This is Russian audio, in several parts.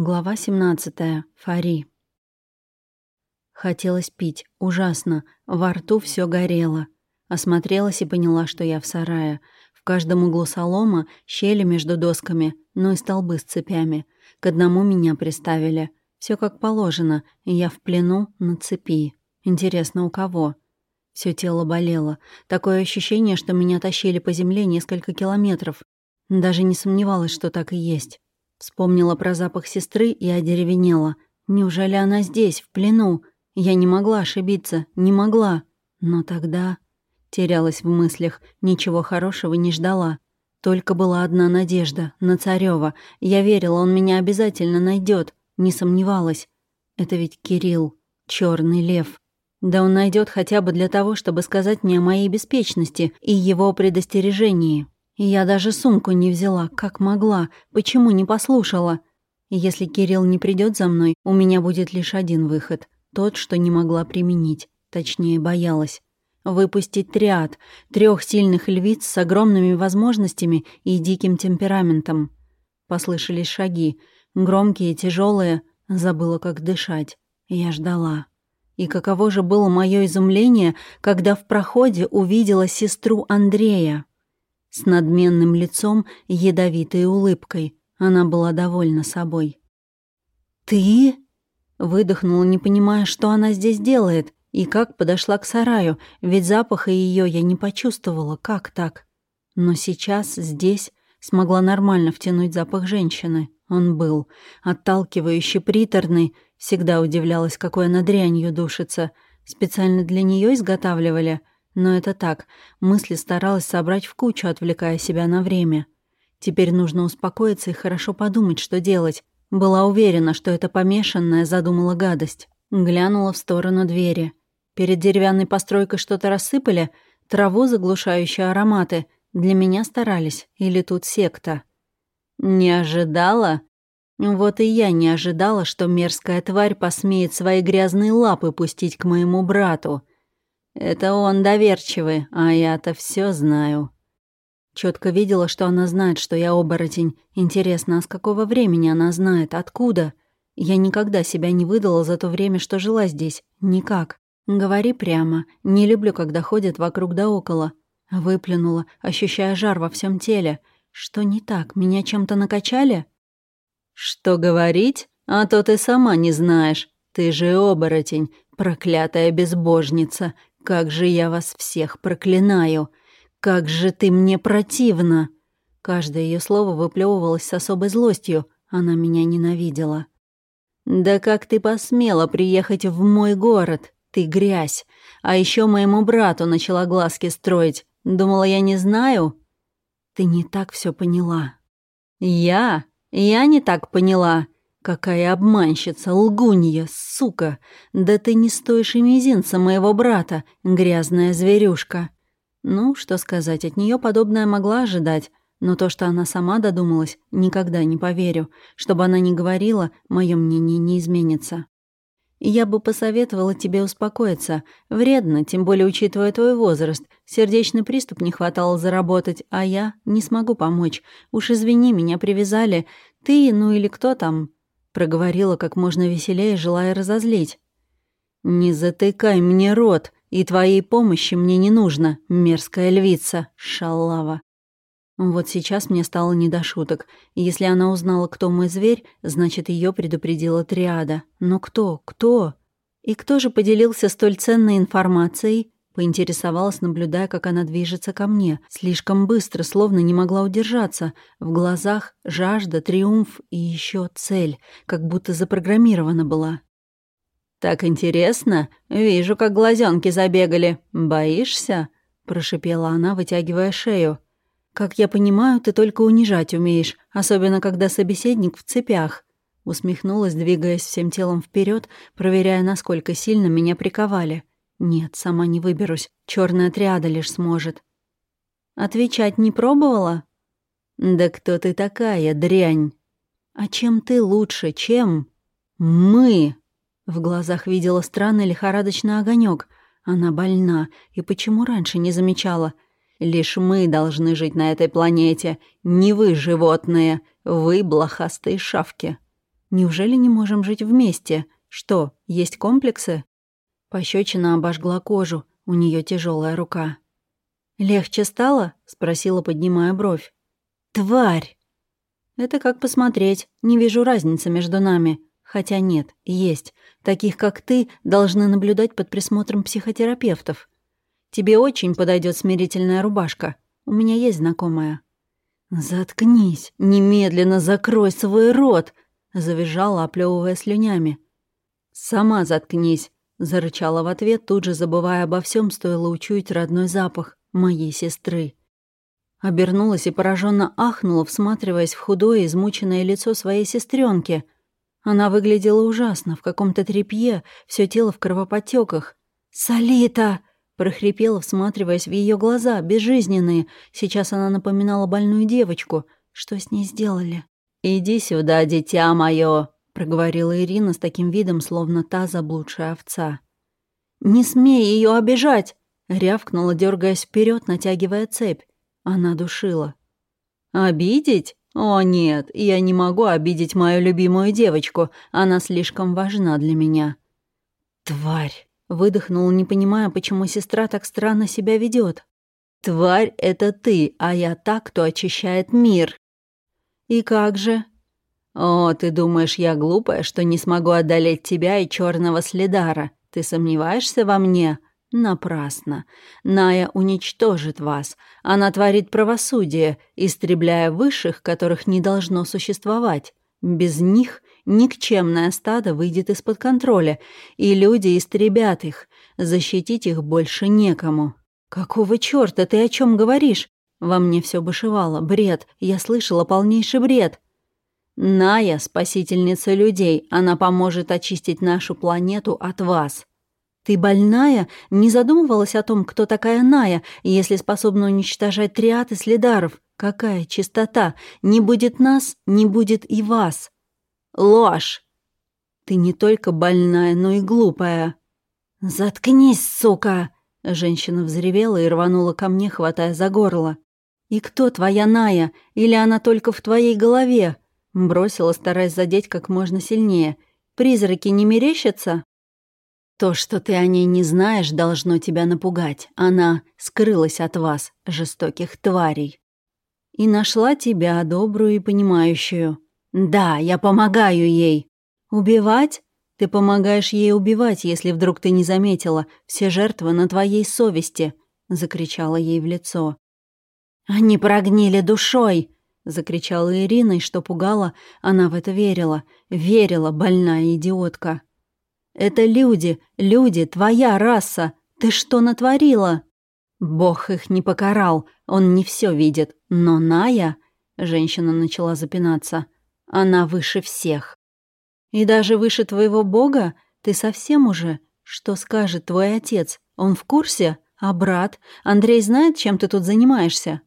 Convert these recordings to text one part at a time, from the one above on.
Глава 17. Фари. Хотелось пить. Ужасно. Во рту все горело. Осмотрелась и поняла, что я в сарае. В каждом углу солома, щели между досками, ну и столбы с цепями. К одному меня приставили. Все как положено, и я в плену на цепи. Интересно, у кого? Все тело болело. Такое ощущение, что меня тащили по земле несколько километров. Даже не сомневалась, что так и есть. Вспомнила про запах сестры и одеревенела. Неужели она здесь, в плену? Я не могла ошибиться, не могла. Но тогда... Терялась в мыслях, ничего хорошего не ждала. Только была одна надежда — на Царёва. Я верила, он меня обязательно найдет, не сомневалась. Это ведь Кирилл, черный лев. Да он найдет хотя бы для того, чтобы сказать мне о моей беспечности и его предостережении. Я даже сумку не взяла, как могла, почему не послушала. Если Кирилл не придет за мной, у меня будет лишь один выход. Тот, что не могла применить. Точнее, боялась. Выпустить триад, трех сильных львиц с огромными возможностями и диким темпераментом. Послышались шаги. Громкие, тяжелые. Забыла, как дышать. Я ждала. И каково же было мое изумление, когда в проходе увидела сестру Андрея. С надменным лицом ядовитой улыбкой. Она была довольна собой. «Ты?» Выдохнула, не понимая, что она здесь делает, и как подошла к сараю, ведь запаха ее я не почувствовала, как так. Но сейчас, здесь, смогла нормально втянуть запах женщины. Он был отталкивающий, приторный, всегда удивлялась, какой она дрянью душится. Специально для нее изготавливали — но это так, мысли старалась собрать в кучу, отвлекая себя на время. Теперь нужно успокоиться и хорошо подумать, что делать. Была уверена, что это помешанная задумала гадость. Глянула в сторону двери. Перед деревянной постройкой что-то рассыпали, траву, заглушающую ароматы. Для меня старались. Или тут секта. «Не ожидала?» Вот и я не ожидала, что мерзкая тварь посмеет свои грязные лапы пустить к моему брату. Это он доверчивый, а я-то все знаю. Четко видела, что она знает, что я оборотень. Интересно, а с какого времени она знает? Откуда? Я никогда себя не выдала за то время, что жила здесь. Никак. Говори прямо. Не люблю, когда ходят вокруг да около. Выплюнула, ощущая жар во всем теле. Что не так? Меня чем-то накачали? Что говорить? А то ты сама не знаешь. Ты же оборотень, проклятая безбожница. Как же я вас всех проклинаю! Как же ты мне противна!» Каждое ее слово выплевывалось с особой злостью. Она меня ненавидела. «Да как ты посмела приехать в мой город? Ты грязь. А еще моему брату начала глазки строить. Думала, я не знаю?» «Ты не так все поняла». «Я? Я не так поняла. «Какая обманщица, лгунья, сука! Да ты не стоишь и мизинца моего брата, грязная зверюшка!» Ну, что сказать, от нее подобное могла ожидать, но то, что она сама додумалась, никогда не поверю. Чтобы она не говорила, мое мнение не изменится. Я бы посоветовала тебе успокоиться. Вредно, тем более учитывая твой возраст. Сердечный приступ не хватало заработать, а я не смогу помочь. Уж извини, меня привязали. Ты, ну или кто там, проговорила как можно веселее, желая разозлить. «Не затыкай мне рот, и твоей помощи мне не нужно, мерзкая львица, шалава». Вот сейчас мне стало не до шуток. Если она узнала, кто мой зверь, значит, ее предупредила триада. Но кто? Кто? И кто же поделился столь ценной информацией? Поинтересовалась, наблюдая, как она движется ко мне. Слишком быстро, словно не могла удержаться. В глазах жажда, триумф и еще цель, как будто запрограммирована была. «Так интересно. Вижу, как глазенки забегали. Боишься?» — прошипела она, вытягивая шею. «Как я понимаю, ты только унижать умеешь, особенно когда собеседник в цепях». Усмехнулась, двигаясь всем телом вперед, проверяя, насколько сильно меня приковали. Нет, сама не выберусь. Черная триада лишь сможет. Отвечать не пробовала? Да кто ты такая, дрянь? А чем ты лучше, чем? Мы! В глазах видела странный лихорадочный огонек. Она больна, и почему раньше не замечала? Лишь мы должны жить на этой планете, не вы, животные, вы, блохастые шавки. Неужели не можем жить вместе? Что, есть комплексы?» Пощечина обожгла кожу, у нее тяжелая рука. «Легче стало?» — спросила, поднимая бровь. «Тварь!» «Это как посмотреть. Не вижу разницы между нами. Хотя нет, есть. Таких, как ты, должны наблюдать под присмотром психотерапевтов. Тебе очень подойдет смирительная рубашка. У меня есть знакомая». «Заткнись! Немедленно закрой свой рот!» — завизжала, оплевывая слюнями. «Сама заткнись!» — зарычала в ответ, тут же забывая обо всем, стоило учуять родной запах моей сестры. Обернулась и пораженно ахнула, всматриваясь в худое, измученное лицо своей сестренки. Она выглядела ужасно, в каком-то тряпье, все тело в кровоподтеках. «Солита!» — прохрипела, всматриваясь в ее глаза, безжизненные. Сейчас она напоминала больную девочку. Что с ней сделали? «Иди сюда, дитя мое!» — проговорила Ирина с таким видом, словно та заблудшая овца. «Не смей ее обижать!» — рявкнула, дергаясь вперед, натягивая цепь. Она душила. «Обидеть? О, нет, я не могу обидеть мою любимую девочку. Она слишком важна для меня». «Тварь!» — выдохнул, не понимая, почему сестра так странно себя ведет. «Тварь — это ты, а я та, кто очищает мир». «И как же?» «О, ты думаешь, я глупая, что не смогу одолеть тебя и черного следара? Ты сомневаешься во мне? Напрасно. Ная уничтожит вас. Она творит правосудие, истребляя высших, которых не должно существовать. Без них никчемное стадо выйдет из-под контроля, и люди истребят их. Защитить их больше некому. «Какого чёрта ты о чем говоришь?» Во мне все бушевало. Бред. Я слышала полнейший бред. Ная — спасительница людей. Она поможет очистить нашу планету от вас. Ты больная? Не задумывалась о том, кто такая Ная, если способна уничтожать триад и следаров? Какая чистота! Не будет нас, не будет и вас. Ложь! Ты не только больная, но и глупая. Заткнись, сука! Женщина взревела и рванула ко мне, хватая за горло. «И кто твоя Ная? Или она только в твоей голове?» Бросила, стараясь задеть как можно сильнее. «Призраки не мерещатся?» То, что ты о ней не знаешь, должно тебя напугать. Она скрылась от вас, жестоких тварей. И нашла тебя, добрую и понимающую. Да, я помогаю ей. Убивать? Ты помогаешь ей убивать, если вдруг ты не заметила. Все жертвы на твоей совести, закричала ей в лицо. Они прогнили душой, закричала Ирина, и что пугало, она в это верила. Верила, больная идиотка. Это люди, люди, твоя раса. Ты что натворила?» «Бог их не покарал, он не все видит. Но Ная...» Женщина начала запинаться. «Она выше всех». «И даже выше твоего бога? Ты совсем уже? Что скажет твой отец? Он в курсе? А брат? Андрей знает, чем ты тут занимаешься?»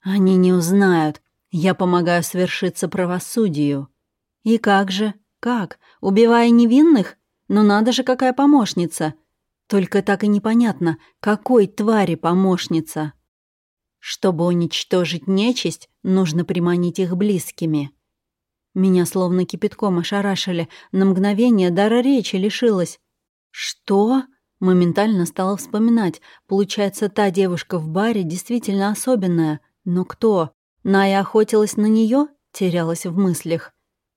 «Они не узнают. Я помогаю свершиться правосудию». «И как же? Как? Убивая невинных? Но надо же, какая помощница. Только так и непонятно, какой твари помощница. Чтобы уничтожить нечисть, нужно приманить их близкими. Меня словно кипятком ошарашили, на мгновение дара речи лишилась. «Что?» Моментально стала вспоминать. Получается, та девушка в баре действительно особенная. Но кто? Ная охотилась на нее? Терялась в мыслях.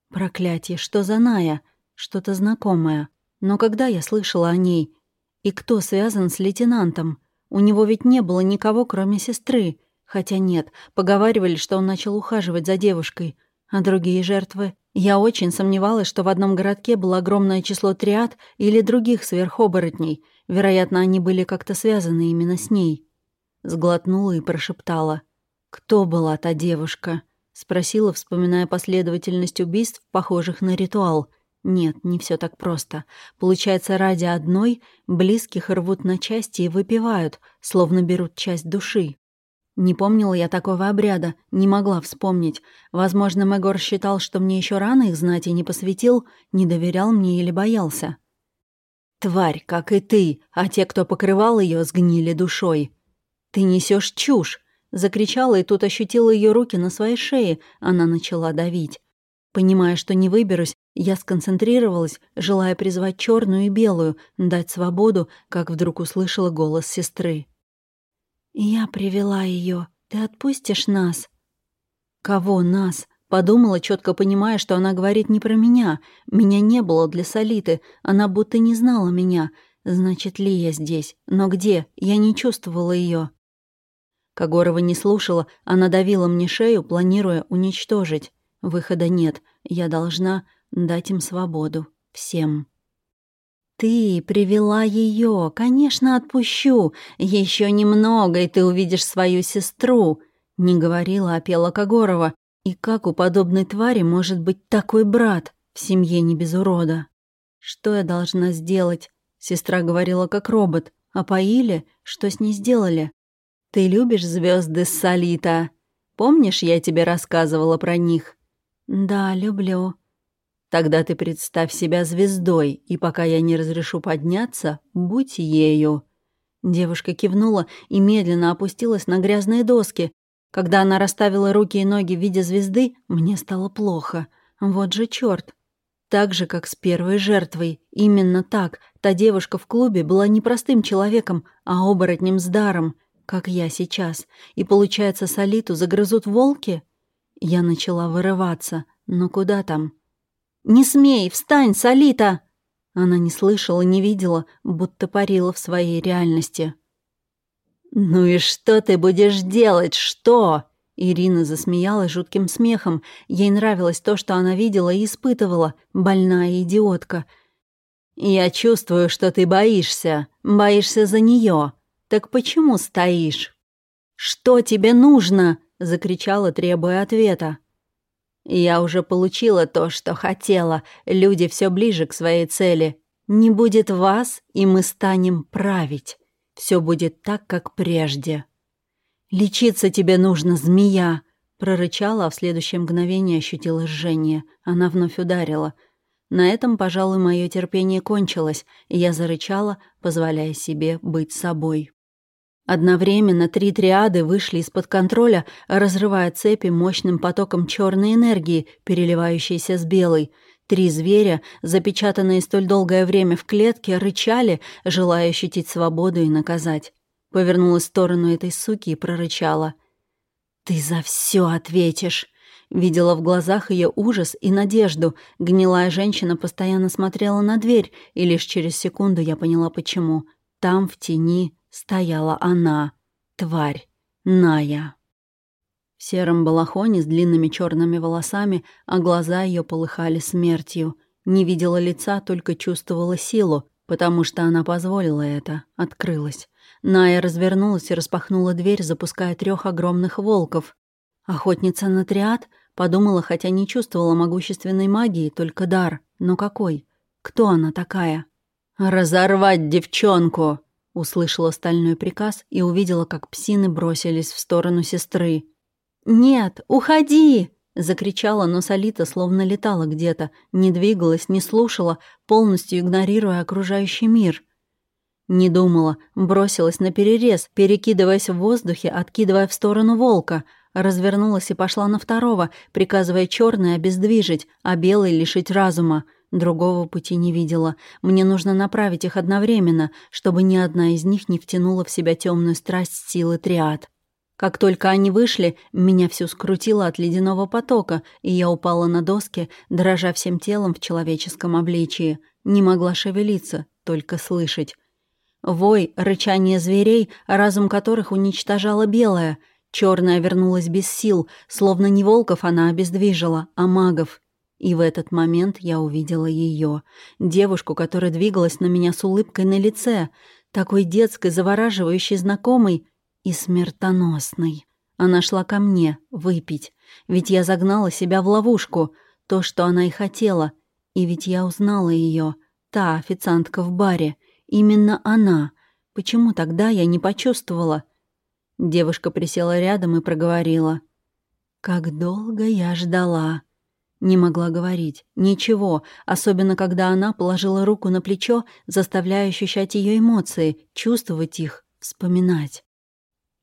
Проклятие, что за Ная? Что-то знакомое. Но когда я слышала о ней? И кто связан с лейтенантом? У него ведь не было никого, кроме сестры. Хотя нет, поговаривали, что он начал ухаживать за девушкой. А другие жертвы? Я очень сомневалась, что в одном городке было огромное число триад или других сверхоборотней. Вероятно, они были как-то связаны именно с ней. Сглотнула и прошептала. «Кто была та девушка?» Спросила, вспоминая последовательность убийств, похожих на ритуал — нет, не все так просто. Получается, ради одной близких рвут на части и выпивают, словно берут часть души. Не помнила я такого обряда, не могла вспомнить. Возможно, Мегор считал, что мне еще рано их знать и не посвятил, не доверял мне или боялся. «Тварь, как и ты, а те, кто покрывал ее, сгнили душой. Ты несешь чушь!» Закричала и тут ощутила ее руки на своей шее, она начала давить. Понимая, что не выберусь, я сконцентрировалась, желая призвать черную и белую, дать свободу, как вдруг услышала голос сестры. «Я привела ее. Ты отпустишь нас?» «Кого нас?» Подумала, четко понимая, что она говорит не про меня. Меня не было для Солиты, она будто не знала меня. Значит, Лия здесь. Но где? Я не чувствовала ее. Когорова не слушала, она давила мне шею, планируя уничтожить. Выхода нет. Я должна дать им свободу. Всем. «Ты привела ее, конечно, отпущу. Еще немного, и ты увидишь свою сестру», — не говорила, а пела Когорова. И как у подобной твари может быть такой брат в семье не без урода? Что я должна сделать? Сестра говорила как робот. А поили? Что с ней сделали? Ты любишь звезды Солита? Помнишь, я тебе рассказывала про них? Да, люблю. Тогда ты представь себя звездой, и пока я не разрешу подняться, будь ею. Девушка кивнула и медленно опустилась на грязные доски, когда она расставила руки и ноги в виде звезды, мне стало плохо. Вот же чёрт. Так же, как с первой жертвой. Именно так. Та девушка в клубе была не простым человеком, а оборотнем с даром, как я сейчас. И получается, Солиту загрызут волки? Я начала вырываться. Но куда там? «Не смей! Встань, Солита!» Она не слышала, не видела, будто парила в своей реальности. «Ну и что ты будешь делать? Что?» Ирина засмеялась жутким смехом. Ей нравилось то, что она видела и испытывала. Больная идиотка. «Я чувствую, что ты боишься. Боишься за нее. Так почему стоишь?» «Что тебе нужно?» — закричала, требуя ответа. «Я уже получила то, что хотела. Люди все ближе к своей цели. Не будет вас, и мы станем править». Все будет так, как прежде. «Лечиться тебе нужно, змея!» Прорычала, а в следующее мгновение ощутила жжение. Она вновь ударила. На этом, пожалуй, мое терпение кончилось, и я зарычала, позволяя себе быть собой. Одновременно три триады вышли из-под контроля, разрывая цепи мощным потоком черной энергии, переливающейся с белой — Три зверя, запечатанные столь долгое время в клетке, рычали, желая ощутить свободу и наказать. Повернулась в сторону этой суки и прорычала. «Ты за все ответишь!» Видела в глазах ее ужас и надежду. Гнилая женщина постоянно смотрела на дверь, и лишь через секунду я поняла, почему. Там, в тени, стояла она. Тварь. Ная в сером балахоне с длинными черными волосами, а глаза ее полыхали смертью. Не видела лица, только чувствовала силу, потому что она позволила это, открылась. Ная развернулась и распахнула дверь, запуская трех огромных волков. Охотница на триад подумала, хотя не чувствовала могущественной магии, только дар. Но какой? Кто она такая? «Разорвать девчонку!» Услышала стальной приказ и увидела, как псины бросились в сторону сестры. «Нет, уходи!» — закричала, но Солита словно летала где-то, не двигалась, не слушала, полностью игнорируя окружающий мир. Не думала, бросилась на перерез, перекидываясь в воздухе, откидывая в сторону волка, развернулась и пошла на второго, приказывая черный обездвижить, а белый лишить разума. Другого пути не видела. Мне нужно направить их одновременно, чтобы ни одна из них не втянула в себя темную страсть силы триад. Как только они вышли, меня всю скрутило от ледяного потока, и я упала на доски, дрожа всем телом в человеческом обличии. Не могла шевелиться, только слышать. Вой, рычание зверей, разум которых уничтожала белая. Черная вернулась без сил, словно не волков она обездвижила, а магов. И в этот момент я увидела ее, девушку, которая двигалась на меня с улыбкой на лице, такой детской, завораживающей, знакомой, и смертоносной. Она шла ко мне выпить, ведь я загнала себя в ловушку, то, что она и хотела, и ведь я узнала ее, та официантка в баре, именно она. Почему тогда я не почувствовала? Девушка присела рядом и проговорила. «Как долго я ждала!» Не могла говорить. Ничего, особенно когда она положила руку на плечо, заставляя ощущать ее эмоции, чувствовать их, вспоминать.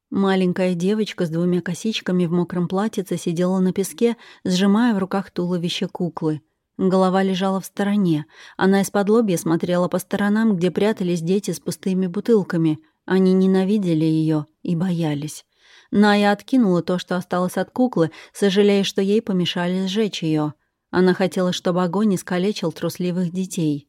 Маленькая девочка с двумя косичками в мокром платьице сидела на песке, сжимая в руках туловище куклы. Голова лежала в стороне. Она из-под лобья смотрела по сторонам, где прятались дети с пустыми бутылками. Они ненавидели ее и боялись. Ная откинула то, что осталось от куклы, сожалея, что ей помешали сжечь ее. Она хотела, чтобы огонь искалечил трусливых детей.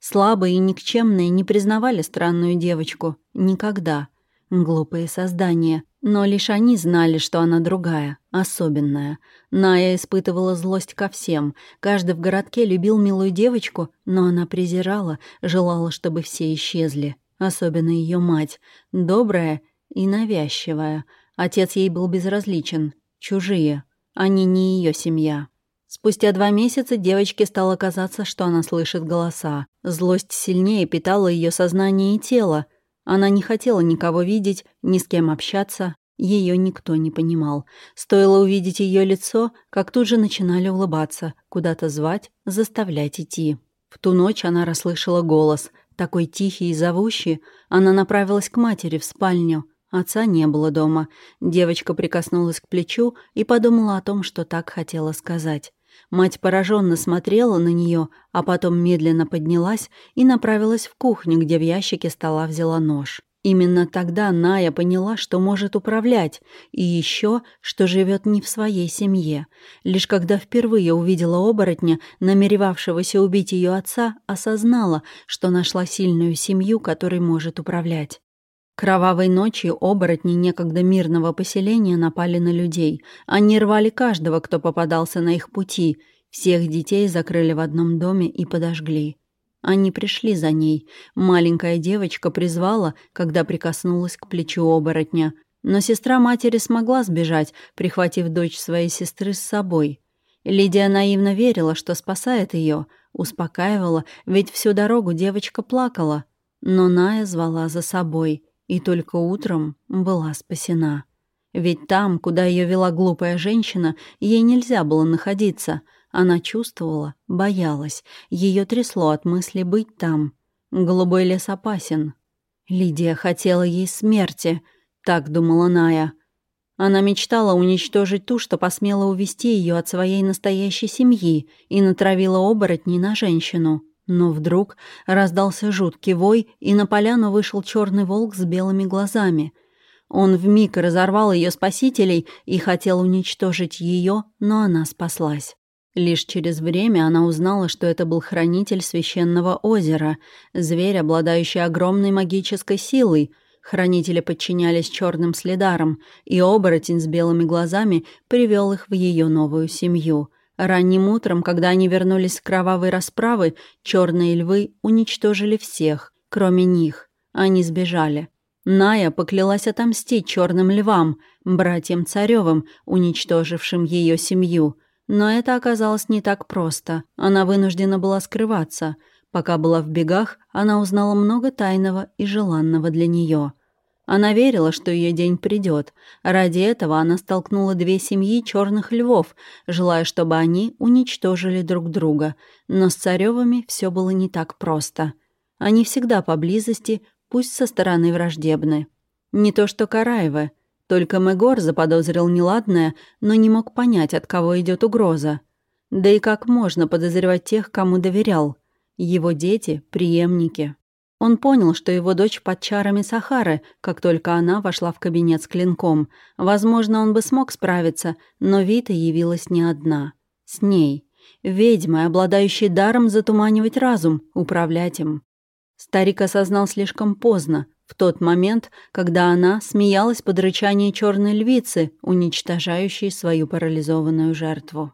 Слабые и никчемные не признавали странную девочку. Никогда. Глупые создания. Но лишь они знали, что она другая, особенная. Ная испытывала злость ко всем. Каждый в городке любил милую девочку, но она презирала, желала, чтобы все исчезли. Особенно ее мать. Добрая и навязчивая. Отец ей был безразличен. Чужие. Они не ее семья. Спустя два месяца девочке стало казаться, что она слышит голоса. Злость сильнее питала ее сознание и тело. Она не хотела никого видеть, ни с кем общаться. Ее никто не понимал. Стоило увидеть ее лицо, как тут же начинали улыбаться, куда-то звать, заставлять идти. В ту ночь она расслышала голос, такой тихий и зовущий. Она направилась к матери в спальню. Отца не было дома. Девочка прикоснулась к плечу и подумала о том, что так хотела сказать. Мать пораженно смотрела на нее, а потом медленно поднялась и направилась в кухню, где в ящике стола взяла нож. Именно тогда Ная поняла, что может управлять, и еще, что живет не в своей семье. Лишь когда впервые увидела оборотня, намеревавшегося убить ее отца, осознала, что нашла сильную семью, которой может управлять. Кровавой ночью оборотни некогда мирного поселения напали на людей. Они рвали каждого, кто попадался на их пути. Всех детей закрыли в одном доме и подожгли. Они пришли за ней. Маленькая девочка призвала, когда прикоснулась к плечу оборотня. Но сестра матери смогла сбежать, прихватив дочь своей сестры с собой. Лидия наивно верила, что спасает ее, успокаивала, ведь всю дорогу девочка плакала. Но Ная звала за собой — и только утром была спасена. Ведь там, куда ее вела глупая женщина, ей нельзя было находиться. Она чувствовала, боялась, ее трясло от мысли быть там. Голубой лес опасен. Лидия хотела ей смерти, так думала Ная. Она мечтала уничтожить ту, что посмела увести ее от своей настоящей семьи и натравила оборотней на женщину. Но вдруг раздался жуткий вой, и на поляну вышел черный волк с белыми глазами. Он вмиг разорвал ее спасителей и хотел уничтожить ее, но она спаслась. Лишь через время она узнала, что это был хранитель священного озера, зверь, обладающий огромной магической силой. Хранители подчинялись черным следарам, и оборотень с белыми глазами привел их в ее новую семью — Ранним утром, когда они вернулись с кровавой расправы, черные львы уничтожили всех, кроме них. Они сбежали. Ная поклялась отомстить черным львам, братьям Царевым, уничтожившим ее семью. Но это оказалось не так просто. Она вынуждена была скрываться. Пока была в бегах, она узнала много тайного и желанного для нее. Она верила, что ее день придет. Ради этого она столкнула две семьи черных львов, желая, чтобы они уничтожили друг друга. Но с царевыми все было не так просто. Они всегда поблизости, пусть со стороны враждебны. Не то что Караевы. Только Мегор заподозрил неладное, но не мог понять, от кого идет угроза. Да и как можно подозревать тех, кому доверял? Его дети, преемники. Он понял, что его дочь под чарами Сахары, как только она вошла в кабинет с клинком. Возможно, он бы смог справиться, но Вита явилась не одна. С ней. Ведьмой, обладающей даром затуманивать разум, управлять им. Старик осознал слишком поздно, в тот момент, когда она смеялась под рычание черной львицы, уничтожающей свою парализованную жертву.